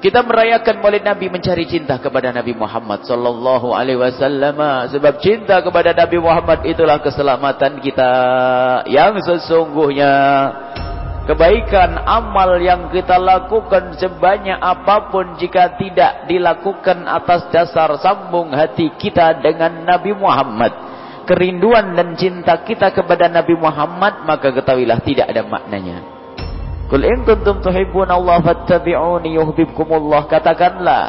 Kita merayakan Maulid Nabi mencari cinta kepada Nabi Muhammad sallallahu alaihi wasallam. Sebab cinta kepada Nabi Muhammad itulah keselamatan kita yang sesungguhnya. Kebaikan amal yang kita lakukan sebanyak apapun jika tidak dilakukan atas dasar sambung hati kita dengan Nabi Muhammad. Kerinduan dan cinta kita kepada Nabi Muhammad maka ketahuilah tidak ada maknanya Kul in kuntum tuhibbuna Allah fattabi'uni yuhibbukumullah. Katakanlah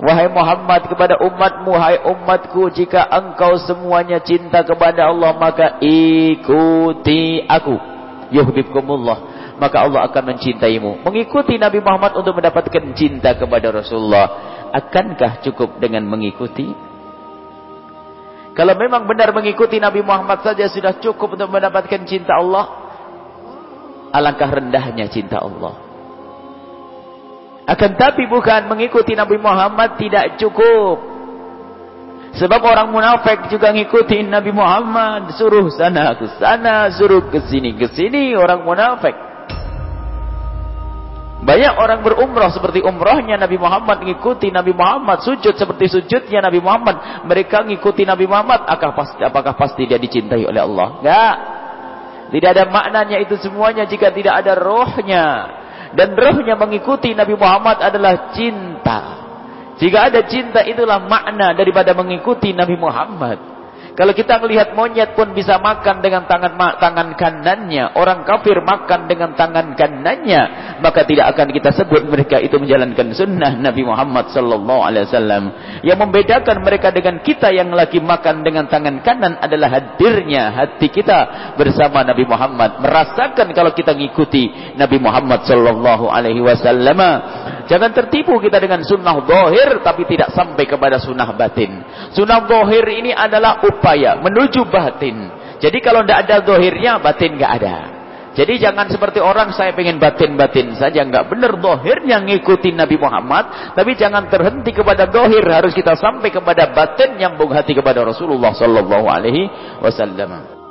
wahai Muhammad kepada umatmu, hai umatku, jika engkau semuanya cinta kepada Allah, maka ikuti aku. Yuhibbukumullah. Maka Allah akan mencintaimu. Mengikuti Nabi Muhammad untuk mendapatkan cinta kepada Rasulullah. Akankah cukup dengan mengikuti? Kalau memang benar mengikuti Nabi Muhammad saja sudah cukup untuk mendapatkan cinta Allah, alangkah rendahnya cinta Allah. Akan tapi bukan mengikuti Nabi Muhammad tidak cukup. Sebab orang munafik juga mengikuti Nabi Muhammad. Suruh sana ke sana, suruh ke sini ke sini orang munafik. Banyak orang berumrah seperti umrahnya Nabi Muhammad mengikuti Nabi Muhammad. Sujud seperti sujudnya Nabi Muhammad. Mereka mengikuti Nabi Muhammad. Apakah pasti, apakah pasti dia dicintai oleh Allah? Enggak. Tidak ada maknanya itu semuanya jika tidak ada rohnya. Dan rohnya mengikuti Nabi Muhammad adalah cinta. Jika ada cinta itulah makna daripada mengikuti Nabi Muhammad. Kalau kita melihat monyet pun bisa makan dengan tangan tangan kanannya, orang kafir makan dengan tangan kanannya, maka tidak akan kita sebut mereka itu menjalankan sunnah Nabi Muhammad sallallahu alaihi wasallam. Yang membedakan mereka dengan kita yang lagi makan dengan tangan kanan adalah hadirnya hati kita bersama Nabi Muhammad, merasakan kalau kita mengikuti Nabi Muhammad sallallahu alaihi wasallam. Jangan tertipu kita dengan sunnah zahir tapi tidak sampai kepada sunnah batin. Sunnah zahir ini adalah upaya menuju batin. Jadi kalau tidak ada zahirnya, batin tidak ada. Jadi jangan seperti orang saya ingin batin-batin saja. Enggak benar zahirnya ngikutin Nabi Muhammad. Tapi jangan terhenti kepada zahir. Harus kita sampai kepada batin yang hati kepada Rasulullah wasallam.